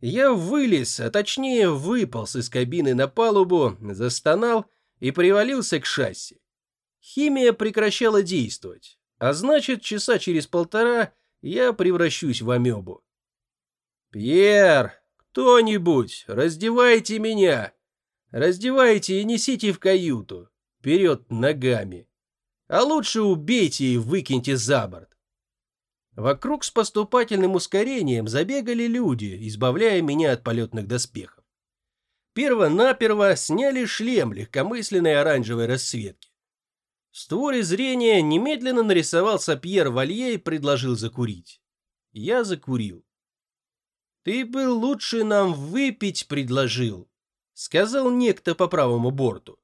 Я вылез, а точнее выполз из кабины на палубу, застонал и привалился к шасси. Химия прекращала действовать, а значит, часа через полтора я превращусь в амебу. «Пьер, кто-нибудь, раздевайте меня! Раздевайте и несите в каюту, вперед ногами! А лучше убейте и выкиньте за борт!» Вокруг с поступательным ускорением забегали люди, избавляя меня от полетных доспехов. Перво-наперво сняли шлем легкомысленной оранжевой расцветки. В створе зрения немедленно нарисовался Пьер Валье и предложил закурить. Я закурил. «Ты бы лучше нам выпить предложил», — сказал некто по правому борту.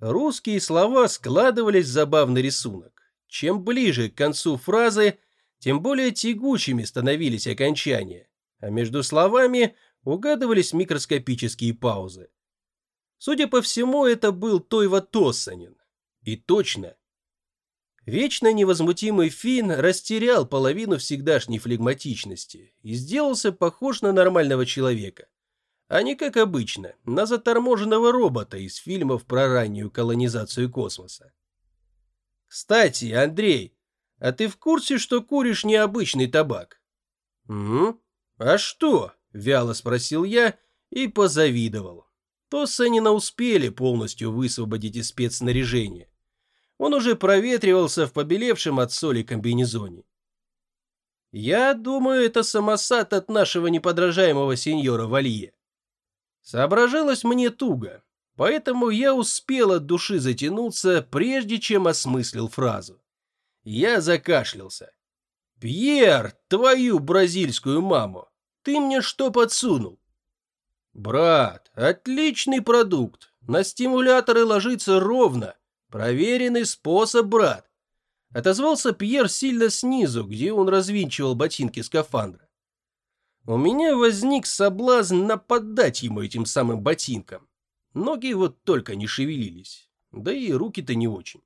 Русские слова складывались в забавный рисунок. Чем ближе к концу фразы, тем более тягучими становились окончания, а между словами угадывались микроскопические паузы. Судя по всему, это был Тойва Тоссанин. И точно. Вечно невозмутимый Финн растерял половину всегдашней флегматичности и сделался похож на нормального человека. А не как обычно, на заторможенного робота из фильмов про раннюю колонизацию космоса. Кстати, Андрей, а ты в курсе, что куришь необычный табак? Угу. А что? Вяло спросил я и позавидовал. То Санина успели полностью высвободить из спецснаряжения. Он уже проветривался в побелевшем от соли комбинезоне. Я думаю, это самосад от нашего неподражаемого сеньора Валье. Соображалось мне туго, поэтому я успел от души затянуться, прежде чем осмыслил фразу. Я закашлялся. «Пьер, твою бразильскую маму! Ты мне что подсунул?» «Брат, отличный продукт. На стимуляторы ложится ровно. Проверенный способ, брат!» Отозвался Пьер сильно снизу, где он развинчивал ботинки скафандра. У меня возник соблазн нападать ему этим самым ботинком. Ноги вот только не шевелились, да и руки-то не очень.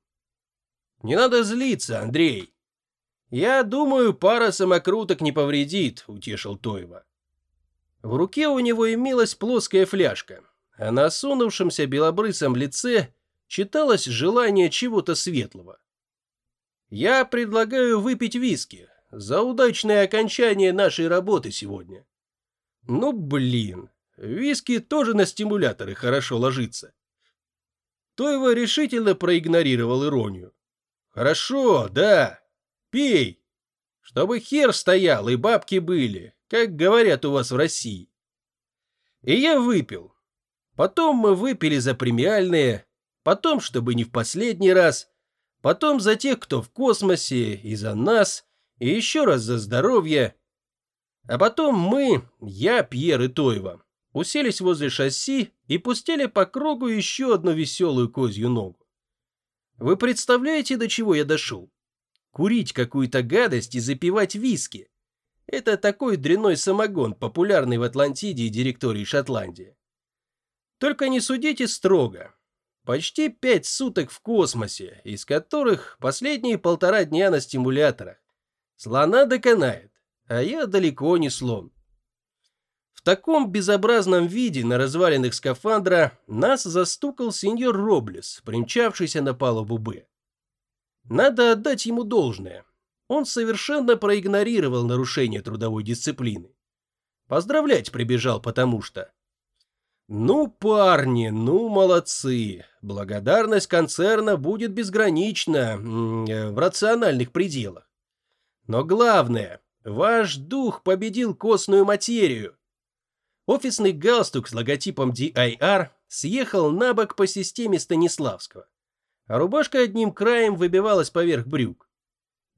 Не надо злиться, Андрей. Я думаю, пара самокруток не повредит, утешил Тойва. В руке у него имелась плоская фляжка, а на осунувшемся белобрысом лице читалось желание чего-то светлого. Я предлагаю выпить виски за удачное окончание нашей работы сегодня. Ну, блин, виски тоже на стимуляторы хорошо ложится. Тойва решительно проигнорировал иронию. Хорошо, да. Пей. Чтобы хер стоял и бабки были, как говорят у вас в России. И я выпил. Потом мы выпили за премиальные, потом, чтобы не в последний раз, потом за тех, кто в космосе, и за нас, и еще раз за здоровье. А потом мы, я, Пьер и Тойва, уселись возле шасси и пустили по кругу еще одну веселую козью ногу. Вы представляете, до чего я дошел? Курить какую-то гадость и запивать виски. Это такой дрянной самогон, популярный в Атлантиде и директории Шотландии. Только не судите строго. Почти пять суток в космосе, из которых последние полтора дня на стимуляторах. Слона доконает, а я далеко не слон. Таком безобразном виде на развалинах скафандра нас застукал сеньор Роблес, примчавшийся на палубу «Б». Надо отдать ему должное. Он совершенно проигнорировал нарушение трудовой дисциплины. Поздравлять прибежал потому что... Ну, парни, ну, молодцы. Благодарность концерна будет безгранична э, в рациональных пределах. Но главное, ваш дух победил костную материю. Офисный галстук с логотипом DIR съехал на бок по системе Станиславского, а рубашка одним краем выбивалась поверх брюк.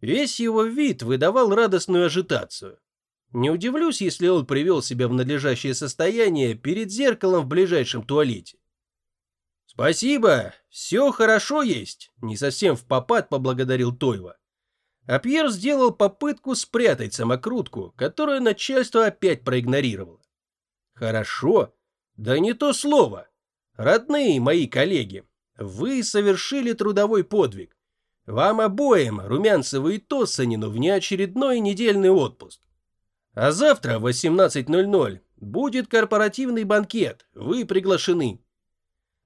Весь его вид выдавал радостную ажитацию. Не удивлюсь, если он привел себя в надлежащее состояние перед зеркалом в ближайшем туалете. «Спасибо, все хорошо есть», — не совсем в попад поблагодарил Тойва. А Пьер сделал попытку спрятать самокрутку, которую начальство опять проигнорировало. Хорошо? Да не то слово. Родные мои коллеги, вы совершили трудовой подвиг. Вам обоим, Румянцеву и Тоссанину, внеочередной недельный отпуск. А завтра в 18.00 Будет корпоративный банкет, вы приглашены.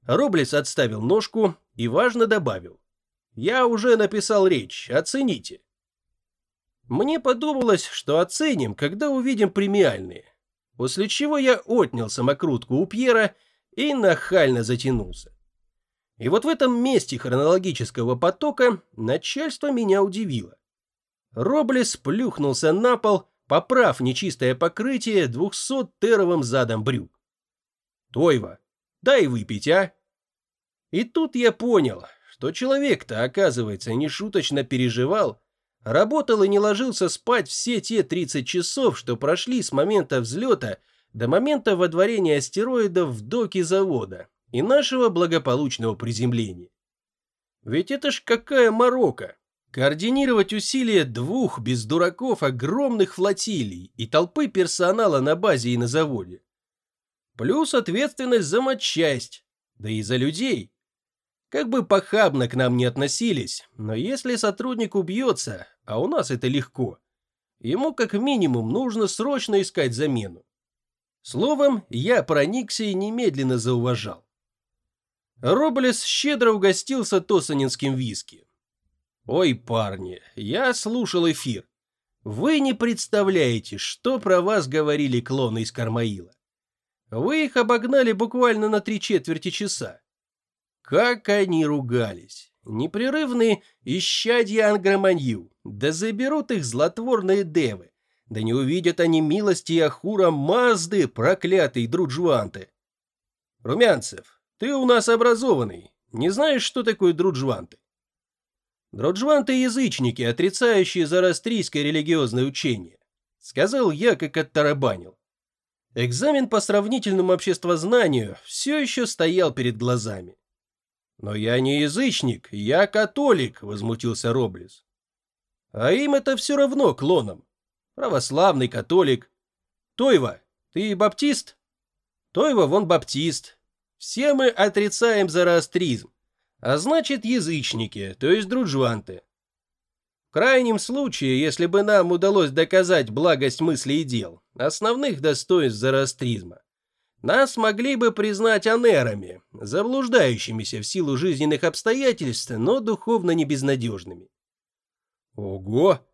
Роблес отставил ножку и важно добавил. Я уже написал речь, оцените. Мне подумалось, что оценим, когда увидим премиальные. После чего я отнял самокрутку у Пьера и нахально затянулся. И вот в этом месте хронологического потока начальство меня удивило. Роблес плюхнулся на пол, поправ нечистое покрытие 200-теровым задом брюк. «Тойва, дай выпить, а?» И тут я понял, что человек-то, оказывается, нешуточно переживал, работал и не ложился спать все те 30 часов, что прошли с момента взлета до момента водворения астероидов в доке завода и нашего благополучного приземления. Ведь это ж какая морока! Координировать усилия двух без дураков огромных флотилий и толпы персонала на базе и на заводе. Плюс ответственность за матчасть, да и за людей. Как бы похабно к нам не относились, но если сотрудник убьется, а у нас это легко, ему как минимум нужно срочно искать замену. Словом, я проникся и немедленно зауважал. Роблес щедро угостился тосанинским виски. Ой, парни, я слушал эфир. Вы не представляете, что про вас говорили клоны из Кармаила. Вы их обогнали буквально на три четверти часа. Как они ругались. Непрерывные исчадья Ангроманью. Да заберут их злотворные девы. Да не увидят они милости Ахура Мазды, проклятый Друджванты. Румянцев, ты у нас образованный. Не знаешь, что такое Друджванты? Дроджванты язычники, отрицающие зарастрийское религиозное учение. Сказал я, как оттарабанил. Экзамен по сравнительному обществознанию все еще стоял перед глазами. «Но я не язычник, я католик», — возмутился Роблес. «А им это все равно, клонам. Православный католик. Тойва, ты баптист?» «Тойва, вон баптист. Все мы отрицаем зороастризм а значит язычники, то есть друджванты. В крайнем случае, если бы нам удалось доказать благость мыслей и дел, основных достоинств зороастризма, нас могли бы признать анерами, заблуждающимися в силу жизненных обстоятельств, но духовно не безнадежными. Ого!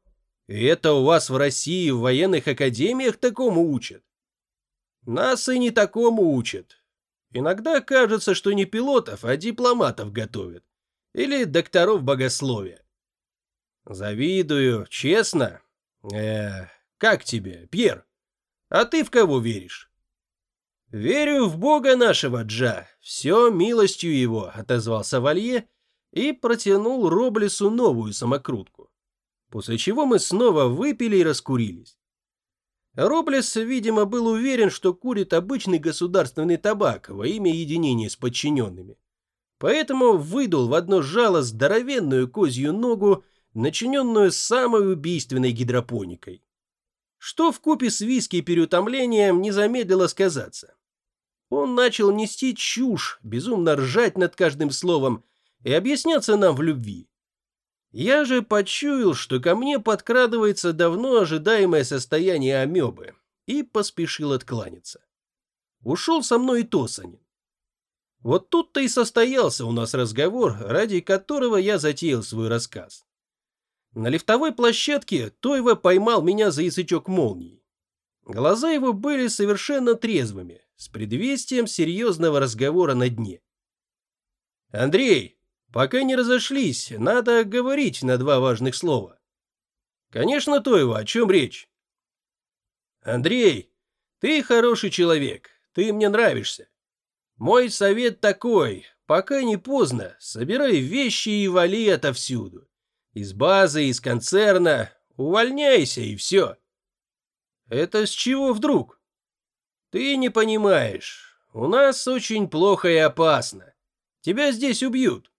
Это у вас в России в военных академиях такому учат? Нас и не такому учат. Иногда кажется, что не пилотов, а дипломатов готовят. Или докторов богословия. Завидую, честно. Э, как тебе, Пьер? А ты в кого веришь? Верю в Бога нашего, Джа. Все милостью его, отозвался Валье и протянул Роблесу новую самокрутку. После чего мы снова выпили и раскурились. Роблес, видимо, был уверен, что курит обычный государственный табак во имя единения с подчиненными. Поэтому выдул в одно жало здоровенную козью ногу, начиненную самой убийственной гидропоникой. Что в купе с виски и переутомлением не замедлило сказаться. Он начал нести чушь, безумно ржать над каждым словом и объясняться нам в любви. Я же почуял, что ко мне подкрадывается давно ожидаемое состояние амебы, и поспешил откланяться. Ушел со мной и Тосанин. Вот тут-то и состоялся у нас разговор, ради которого я затеял свой рассказ. На лифтовой площадке Тойва поймал меня за язычок молнии. Глаза его были совершенно трезвыми, с предвестием серьезного разговора на дне. «Андрей, Пока не разошлись, надо говорить на два важных слова. Конечно, Тоева, о чем речь? Андрей, ты хороший человек, ты мне нравишься. Мой совет такой, пока не поздно, собирай вещи и вали отовсюду. Из базы, из концерна, увольняйся и все. Это с чего вдруг? Ты не понимаешь, у нас очень плохо и опасно. Тебя здесь убьют.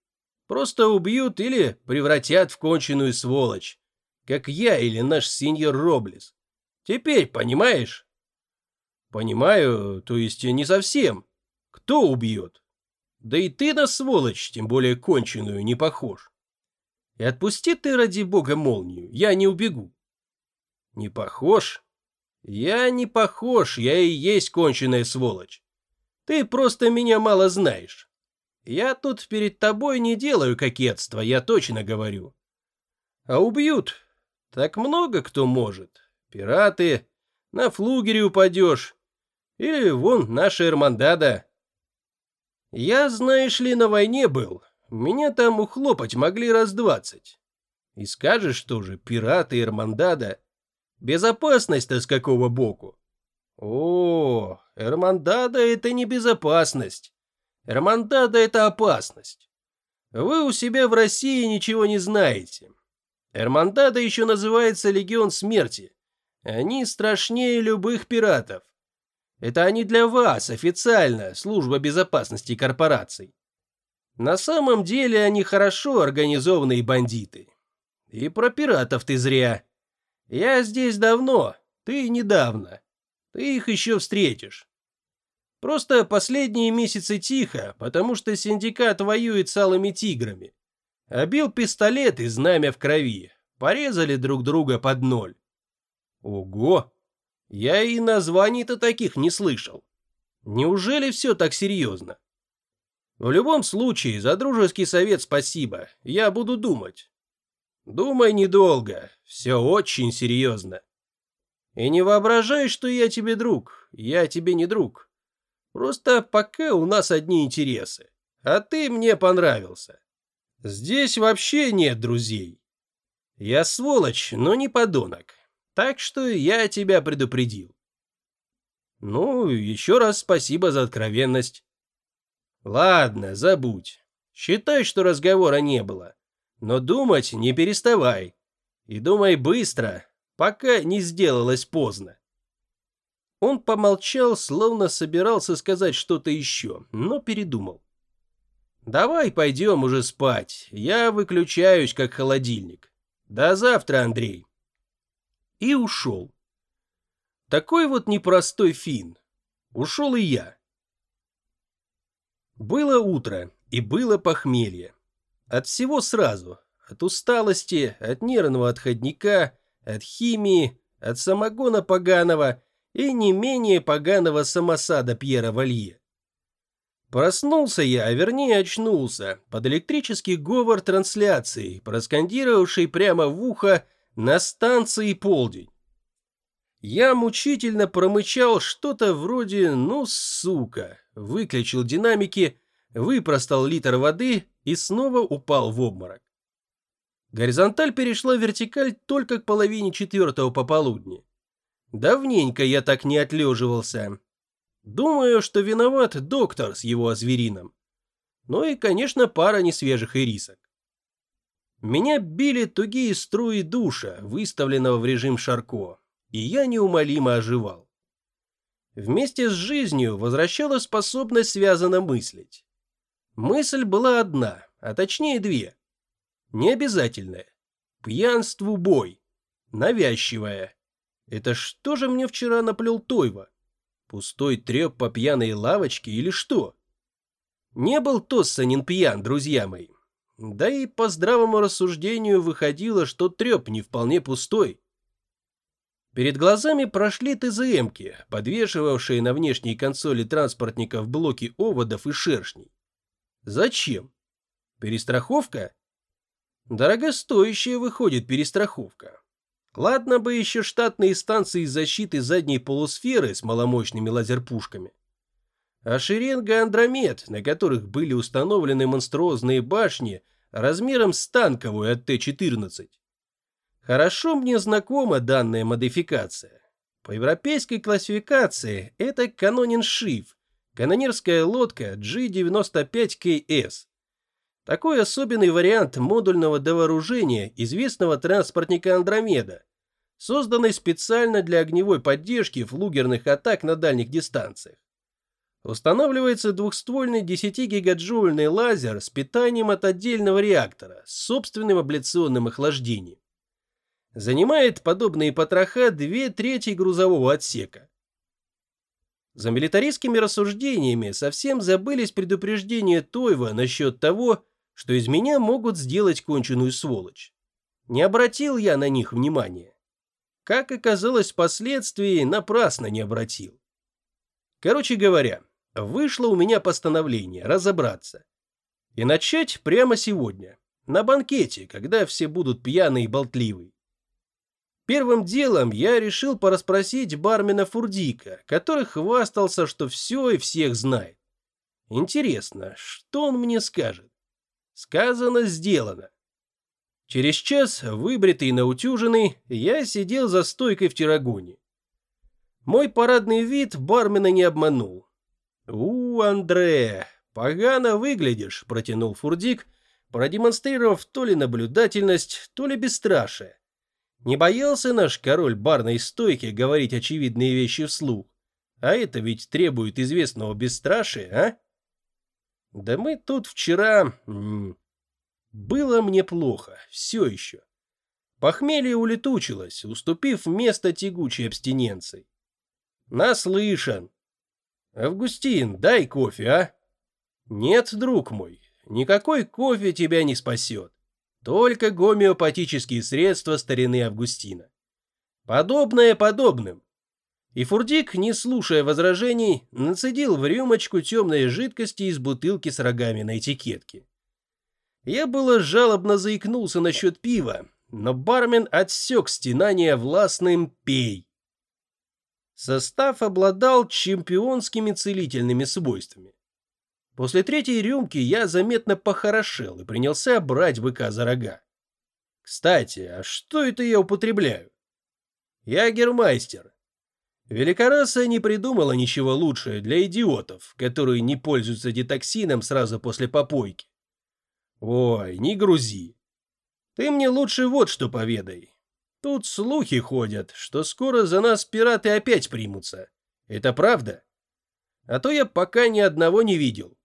Просто убьют или превратят в конченую сволочь, как я или наш сеньор Роблес. Теперь понимаешь? Понимаю, то есть не совсем. Кто убьет? Да и ты на сволочь, тем более конченую, не похож. И отпусти ты ради бога молнию, я не убегу. Не похож? Я не похож, я и есть конченая сволочь. Ты просто меня мало знаешь. Я тут перед тобой не делаю кокетства, я точно говорю. А убьют, так много кто может. Пираты, на флугере упадешь. Или вон наша Эрмандада. Я, знаешь ли, на войне был. Меня там ухлопать могли раз двадцать. И скажешь тоже, пираты Эрмандада. Безопасность-то с какого боку? О, Эрмандада — это не безопасность. Эрмандада — это опасность. Вы у себя в России ничего не знаете. Эрмандада еще называется Легион Смерти. Они страшнее любых пиратов. Это они для вас, официально, служба безопасности корпораций. На самом деле они хорошо организованные бандиты. И про пиратов ты зря. Я здесь давно, ты недавно. Ты их еще встретишь. Просто последние месяцы тихо, потому что синдикат воюет с алыми тиграми. Обил пистолет и знамя в крови. Порезали друг друга под ноль. Ого! Я и названий-то таких не слышал. Неужели все так серьезно? В любом случае, за дружеский совет спасибо. Я буду думать. Думай недолго. Все очень серьезно. И не воображай, что я тебе друг. Я тебе не друг. Просто пока у нас одни интересы. А ты мне понравился. Здесь вообще нет друзей. Я сволочь, но не подонок. Так что я тебя предупредил. Ну, еще раз спасибо за откровенность. Ладно, забудь. Считай, что разговора не было. Но думать не переставай. И думай быстро, пока не сделалось поздно. Он помолчал, словно собирался сказать что-то еще, но передумал. «Давай пойдем уже спать. Я выключаюсь, как холодильник. До завтра, Андрей». И ушел. Такой вот непростой фин. Ушел и я. Было утро, и было похмелье. От всего сразу. От усталости, от нервного отходника, от химии, от самогона поганого и не менее поганого самосада Пьера Валье. Проснулся я, а вернее очнулся, под электрический говор трансляции, проскандировавший прямо в ухо на станции полдень. Я мучительно промычал что-то вроде «ну, сука», выключил динамики, выпростал литр воды и снова упал в обморок. Горизонталь перешла в вертикаль только к половине четвертого пополудни. Давненько я так не отлеживался. Думаю, что виноват доктор с его зверином. Ну и, конечно, пара несвежих ирисок. Меня били тугие струи душа, выставленного в режим Шарко, и я неумолимо оживал. Вместе с жизнью возвращала способность связанно мыслить. Мысль была одна, а точнее две. Необязательная. Пьянству бой. Навязчивая. Это что же мне вчера наплел Тойва? Пустой треп по пьяной лавочке или что? Не был Тоссанин пьян, друзья мои. Да и по здравому рассуждению выходило, что треп не вполне пустой. Перед глазами прошли ТЗМки, подвешивавшие на внешней консоли транспортников блоки оводов и шершней. Зачем? Перестраховка? Дорогостоящая выходит перестраховка. Ладно бы еще штатные станции защиты задней полусферы с маломощными лазерпушками. А шеренга Андромед, на которых были установлены монструозные башни размером с танковую от Т-14. Хорошо мне знакома данная модификация. По европейской классификации это канонин Шиф, канонерская лодка G-95KS. Такой особенный вариант модульного довооружения известного транспортника Андромеда, созданный специально для огневой поддержки флугерных атак на дальних дистанциях. Устанавливается двухствольный 10-гигаджоульный лазер с питанием от отдельного реактора с собственным абляционным охлаждением. Занимает подобные потроха две трети грузового отсека. За милитаристскими рассуждениями совсем забылись предупреждения Тойва насчет того, что из меня могут сделать конченую сволочь. Не обратил я на них внимания. как оказалось впоследствии, напрасно не обратил. Короче говоря, вышло у меня постановление разобраться. И начать прямо сегодня, на банкете, когда все будут пьяны и болтливы. Первым делом я решил порасспросить бармена Фурдика, который хвастался, что все и всех знает. Интересно, что он мне скажет? Сказано, сделано. Через час, выбритый и наутюженный, я сидел за стойкой в тирагоне. Мой парадный вид бармена не обманул. «У, Андре, погано выглядишь», — протянул Фурдик, продемонстрировав то ли наблюдательность, то ли бесстрашие. Не боялся наш король барной стойки говорить очевидные вещи вслух? А это ведь требует известного бесстрашия, а? Да мы тут вчера... Было мне плохо, все еще. Похмелье улетучилось, уступив место тягучей абстиненции. Наслышан. Августин, дай кофе, а? Нет, друг мой, никакой кофе тебя не спасет. Только гомеопатические средства старины Августина. Подобное подобным. И Фурдик, не слушая возражений, нацедил в рюмочку темной жидкости из бутылки с рогами на этикетке. Я было жалобно заикнулся насчет пива, но бармен отсек стенание властным «пей». Состав обладал чемпионскими целительными свойствами. После третьей рюмки я заметно похорошел и принялся брать быка за рога. Кстати, а что это я употребляю? Ягермайстер. Великораса не придумала ничего лучшего для идиотов, которые не пользуются детоксином сразу после попойки. Ой, не грузи. Ты мне лучше вот что поведай. Тут слухи ходят, что скоро за нас пираты опять примутся. Это правда? А то я пока ни одного не видел.